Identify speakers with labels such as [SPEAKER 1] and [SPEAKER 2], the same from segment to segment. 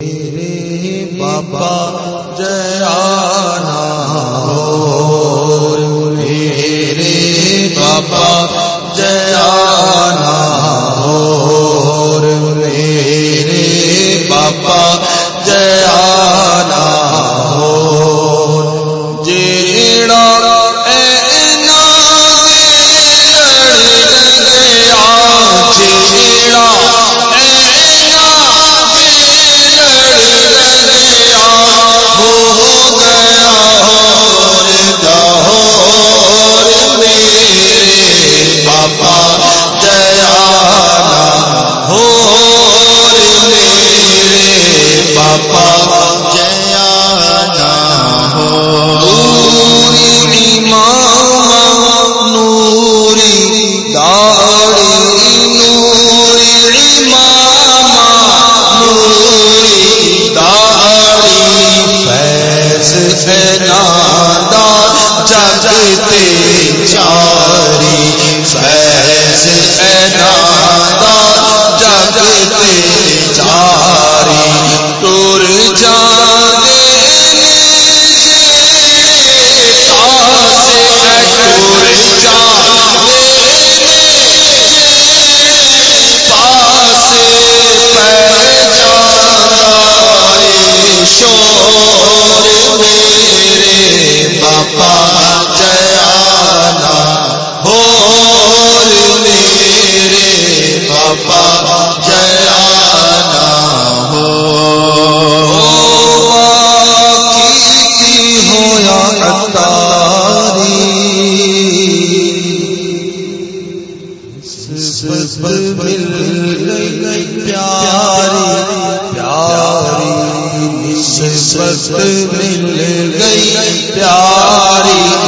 [SPEAKER 1] بابا جانا ہو بابا جانا ہو میرے بابا جیا سے وسط مل گئی پیاری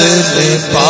[SPEAKER 1] فیصل پا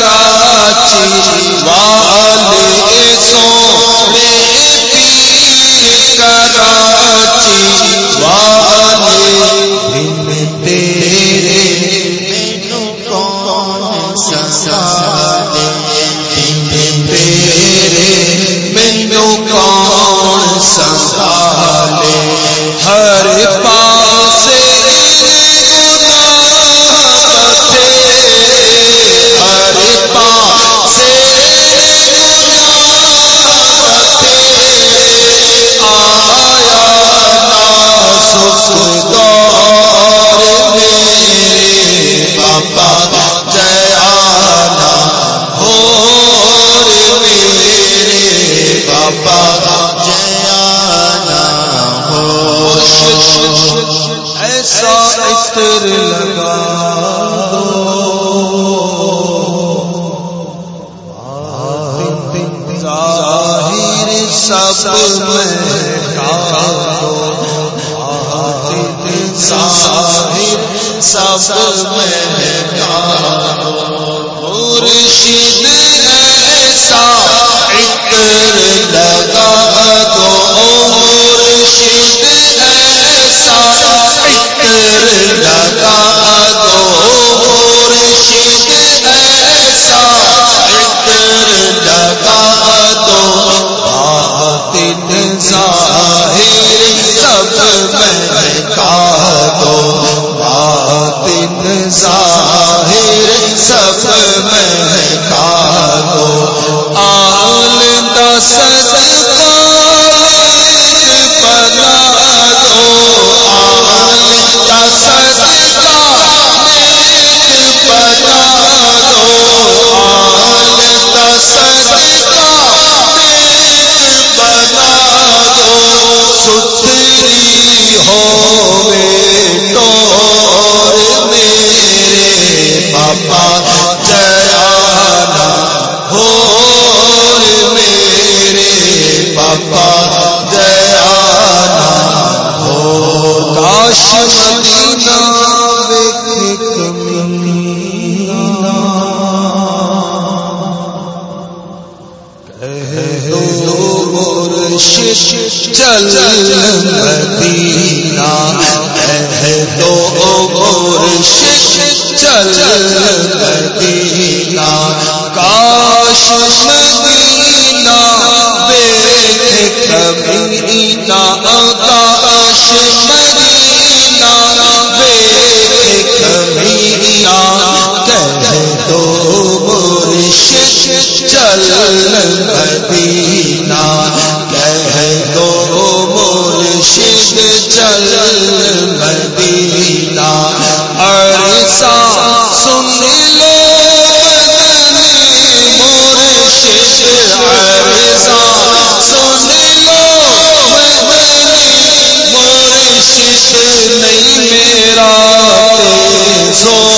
[SPEAKER 1] اللہ ایسا استر لگا ظاہر سب میں ظاہر سب میں مرشد ہو۔ سو